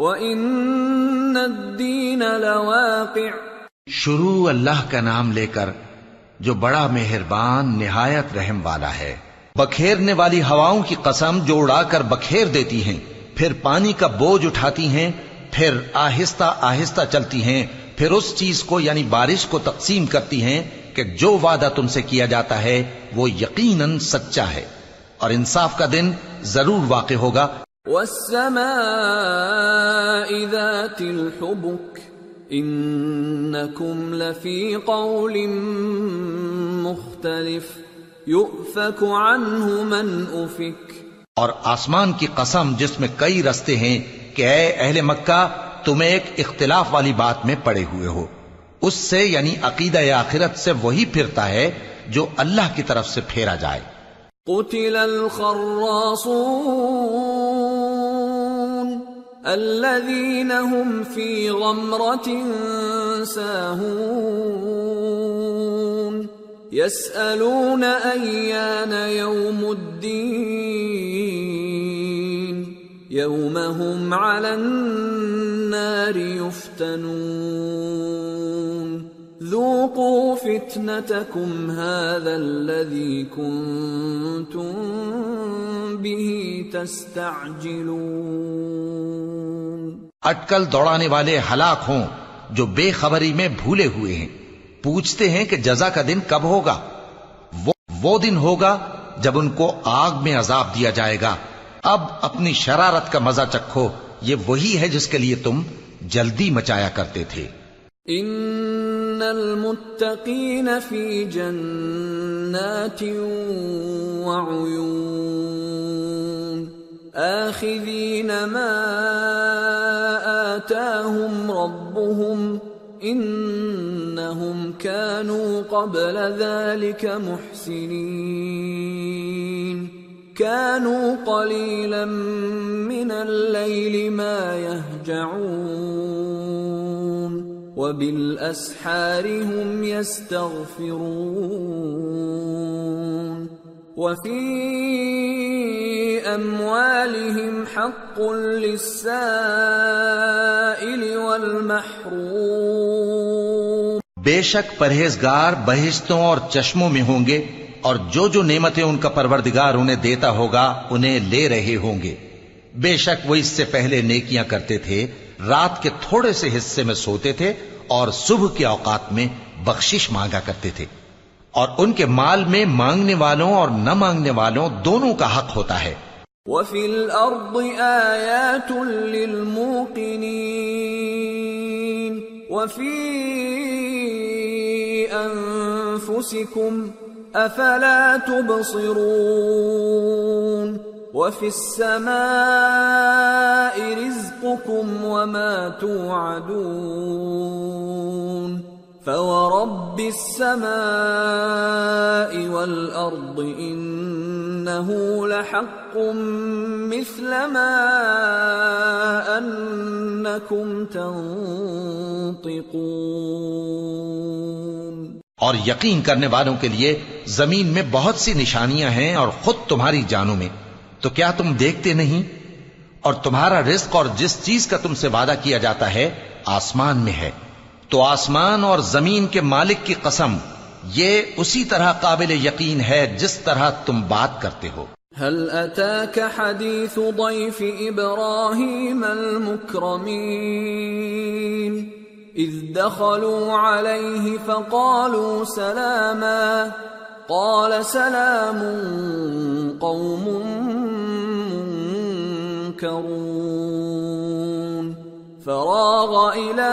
وان الدين لواقع شروع اللہ کا نام لے کر جو بڑا مہربان، نہایت رحم والا ہے۔ بکھیرنے والی ہواؤں کی قسم جو اڑا کر بکھیر دیتی ہیں، پھر پانی کا بوجھ اٹھاتی ہیں، پھر آہستہ آہستہ چلتی ہیں، پھر اس چیز کو یعنی بارش کو تقسیم کرتی ہیں کہ جو وعدہ تم سے کیا جاتا ہے، وہ یقیناً سچا ہے۔ اور انصاف کا دن ضرور واقع ہوگا۔ والسماء ذات الحبك انكم لفي قول مختلف يؤفك عنه من افك اور آسمان کی قسم جس میں کئی رستے ہیں کہ اے اہل مکہ تم ایک اختلاف والی بات میں پڑے ہوئے ہو۔ اس سے یعنی عقیدہ آخرت سے وہی پھرتا ہے جو اللہ کی طرف سے پھیرا جائے۔ قتل الخراصون الذين هم في غمرة ساهون. يسألون أيان يوم الدين. يوم هم على النار يفتنون. ذوقوا فتنتكم هذا الذي كنتم به تستعجلون. اٹکل دوڑانے والے ہلاک ہوں جو بے خبری میں بھولے ہوئے ہیں۔ پوچھتے ہیں کہ جزا کا دن کب ہوگا؟ وہ وہ دن ہوگا جب ان کو آگ میں عذاب دیا جائے گا۔ اب اپنی شرارت کا مزہ چکھو۔ یہ وہی ہے جس کے لیے تم جلدی مچایا کرتے تھے۔ ان المتقین فی جنات وعیون آخذین ما آتاهم ربهم انہم كانوا قبل ذلك محسنین كانوا قليلا من الليل ما يهجعون وبالأسحار هم يستغفرون وفي أموالهم حق للسائل والمحروم. بے شک پرہیزگار بہشتوں اور چشموں میں ہوں گے اور جو جو نعمتیں ان کا پروردگار انہیں دیتا ہوگا انہیں لے رہے ہوں گے۔ بے شک وہ اس سے پہلے نیکیاں کرتے تھے، رات کے تھوڑے سے حصے میں سوتے تھے اور صبح کے اوقات میں بخشش مانگا کرتے تھے۔ اور ان کے مال میں مانگنے والوں اور نہ مانگنے والوں دونوں کا حق ہوتا ہے۔ وفي الأرض آيات للموقنين۔ وفي أنفسكم أفلا تبصرون۔ وفي السماء رزقكم وما توعدون۔ فورب السماء والأرض إنه لحق مثل ما أنكم تنطقون اور یقین کرنے والوں کے لیے زمین میں بہت سی نشانیاں ہیں اور خود تمہاری جانوں میں۔ تو کیا تم دیکھتے نہیں؟ اور تمہارا رزق اور جس چیز کا تم سے وعدہ کیا جاتا ہے، آسمان میں ہے۔ تو آسمان اور زمین کے مالک کی قسم، یہ اسی طرح قابل یقین ہے جس طرح تم بات کرتے ہو۔ هل أتاك حديث ضيف إبراهيم المكرمين؟ إذ دخلوا عليه فقالوا سلاما، قال سلام قوم منكرون. فراغ إلى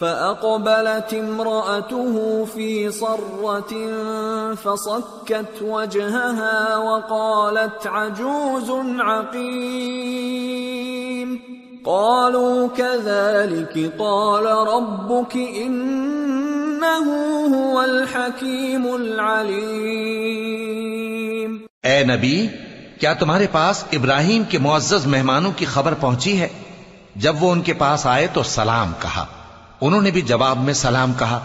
فأقبلت امرأته في صرة فصكت وجهها وقالت عجوز عقيم قالوا كذلك قال ربك إنه هو الحكيم العليم اے نبی، کیا تمہارے پاس ابراہیم کے معزز مہمانوں کی خبر پہنچی ہے؟ جب وہ ان کے پاس آئے تو سلام کہا۔ انہوں نے بھی جواب میں سلام کہا،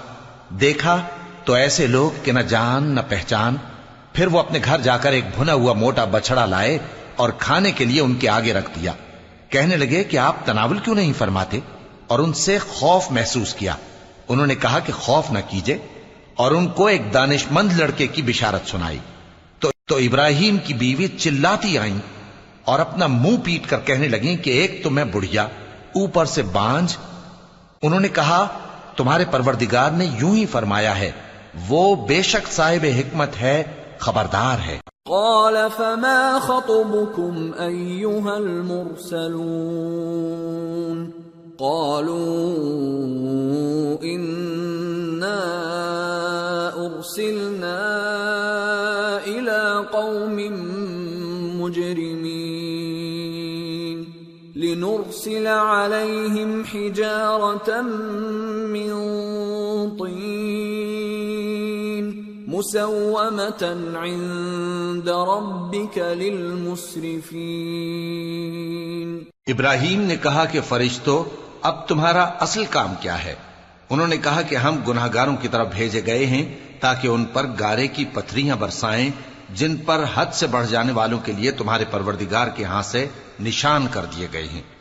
دیکھا تو ایسے لوگ کہ نہ جان نہ پہچان، پھر وہ اپنے گھر جا کر ایک بھنا ہوا موٹا بچڑا لائے اور کھانے کے لیے ان کے آگے رکھ دیا۔ کہنے لگے کہ آپ تناول کیوں نہیں فرماتے؟ اور ان سے خوف محسوس کیا۔ انہوں نے کہا کہ خوف نہ کیجے اور ان کو ایک دانش مند لڑکے کی بشارت سنائی۔ تو تو ابراہیم کی بیوی چلاتی آئیں اور اپنا منہ پیٹ کر کہنے لگیں کہ ایک تو میں بڑھیا، اوپر سے بانج انہوں نے کہا، تمہارے پروردگار نے یوں ہی فرمایا ہے، وہ بے شک صاحب حکمت ہے، خبردار ہے۔ قال، فما خطبكم أيها المرسلون؟ قالوا، إنا أرسلنا إلى قوم مجرمين. لنرسل عليهم حجارة من طين مسومة عند ربك للمسرفين. ابراہیم نے کہا کہ فرشتو، اب تمہارا اصل کام کیا ہے؟ انہوں نے کہا کہ ہم گناہ گاروں کی طرف بھیجے گئے ہیں تاکہ ان پر گارے کی پتھریاں برسائیں، جن پر حد سے بڑھ جانے والوں کے لیے تمہارے پروردگار کے ہاں سے نشان کر دیے گئے ہیں۔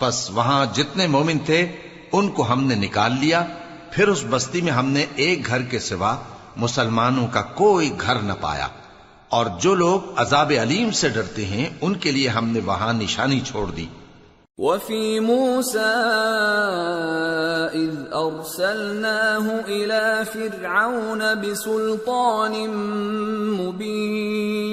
پس وہاں جتنے مومن تھے، ان کو ہم نے نکال لیا۔ پھر اس بستی میں ہم نے ایک گھر کے سوا مسلمانوں کا کوئی گھر نہ پایا۔ اور جو لوگ عذاب علیم سے ڈرتے ہیں، ان کے لیے ہم نے وہاں نشانی چھوڑ دی۔ وفي موسى إذ أرسلناه إلى فرعون بسلطان مبين.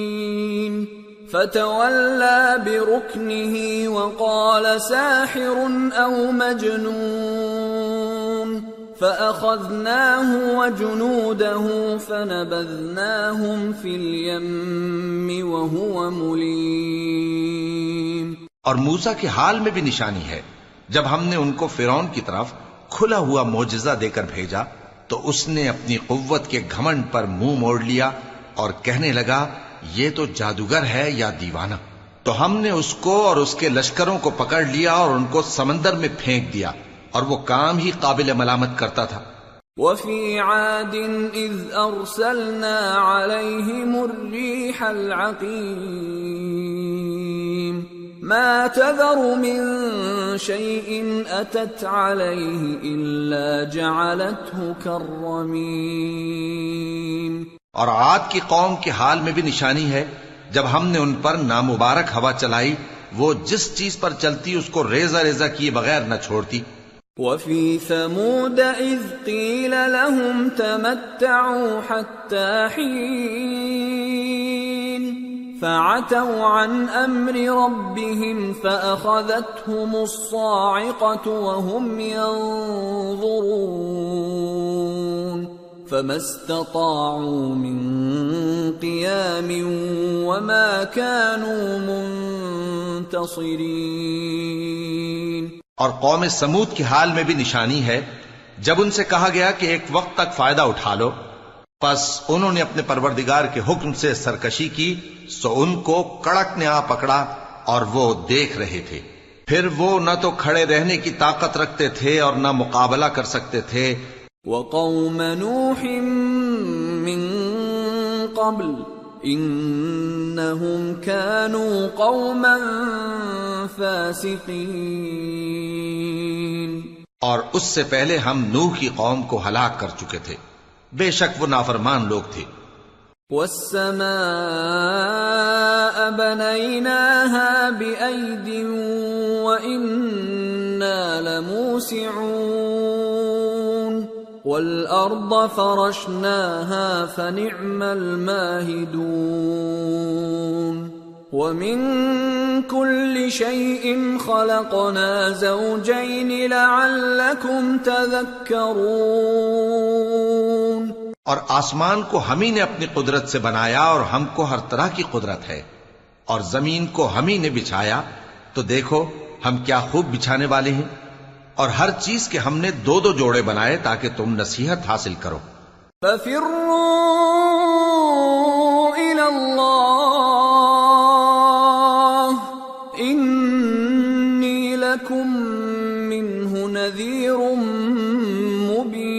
فتولى بركنه وقال ساحر أو مجنون فأخذناه وجنوده فنبذناهم في اليم وهو مليم اور موسا کے حال میں بھی نشانی ہے۔ جب ہم نے ان کو فرون کی طرف کھلا ہوا موجزہ دے کر بھیجا، تو اس نے اپنی قوت کے گھمنڈ پر منہ مو موڑ لیا اور کہنے لگا یہ تو جادوگر ہے یا دیوانہ؟ تو ہم نے اس کو اور اس کے لشکروں کو پکڑ لیا اور ان کو سمندر میں پھینک دیا، اور وہ کام ہی قابل ملامت کرتا تھا۔ وفي عاد إذ أرسلنا عليهم الريح العقيم ما تذر من شيء أتت عليه إلا جعلته كالرميم اور عاد کی قوم کے حال میں بھی نشانی ہے، جب ہم نے ان پر نامبارک ہوا چلائی، وہ جس چیز پر چلتی، اس کو ریزہ ریزہ کیے بغیر نہ چھوڑتی۔ وفي ثمود إذ قيل لهم تمتعوا حتى حين فعتوا عن أمر ربهم فأخذتهم الصاعقة وهم ينظرون فما استطاعوا من قيام وما كانوا منتصرين اور قوم سمود کے حال میں بھی نشانی ہے، جب ان سے کہا گیا کہ ایک وقت تک فائدہ اٹھا لو۔ پس انہوں نے اپنے پروردگار کے حکم سے سرکشی کی، سو ان کو کڑک نے آ پکڑا اور وہ دیکھ رہے تھے۔ پھر وہ نہ تو کھڑے رہنے کی طاقت رکھتے تھے اور نہ مقابلہ کر سکتے تھے۔ وقوم نوح من قبل انہم كانوا قوما فاسقین اور اس سے پہلے ہم نوح کی قوم کو ہلاک کر چکے تھے۔ بے شک وہ نافرمان لوگ تھے۔ والسماء بنيناها بأيد وإنا لموسعون۔ والأرض فرشناها فنعم الماهدون ومن كل شيء خلقنا زوجين لعلكم تذكرون اور آسمان کو ہم ہی نے اپنی قدرت سے بنایا اور ہم کو ہر طرح کی قدرت ہے اور زمین کو ہم ہی نے بچھایا تو دیکھو ہم کیا خوب بچھانے والے ہیں۔ اور ہر چیز کے ہم نے دو دو جوڑے بنائے تاکہ تم نصیحت حاصل کرو۔ ففروا إلى الله إني لكم منه نذير مبين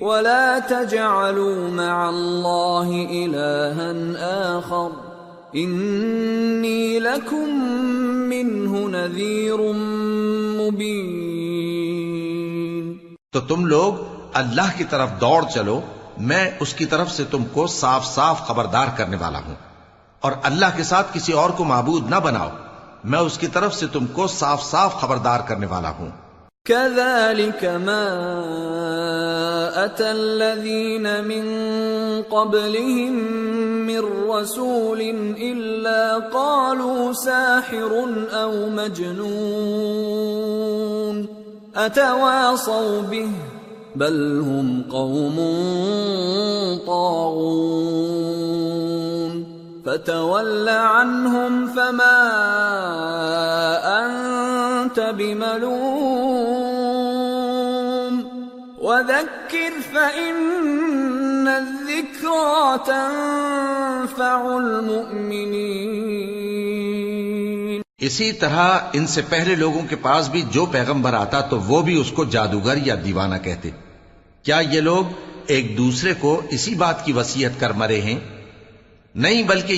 ولا تجعلوا مع الله إلها آخر إني لكم نذیر مبین۔ تو تم لوگ اللہ کی طرف دوڑ چلو، میں اس کی طرف سے تم کو صاف صاف خبردار کرنے والا ہوں۔ اور اللہ کے ساتھ کسی اور کو معبود نہ بناؤ، میں اس کی طرف سے تم کو صاف صاف خبردار کرنے والا ہوں۔ كذلك ما أتى الذين من قبلهم من رسول إلا قالوا ساحر أو مجنون أتواصوا به بل هم قوم طاغون فتول عنهم فما أنت بملوم وذكر فإن الذكرى تنفع المؤمنين اسی طرح ان سے پہلے لوگوں کے پاس بھی جو پیغمبر آتا تو وہ بھی اس کو جادوگر یا دیوانہ کہتے۔ کیا یہ لوگ ایک دوسرے کو اسی بات کی وسیعت کر مرے ہیں؟ نہیں، بلکہ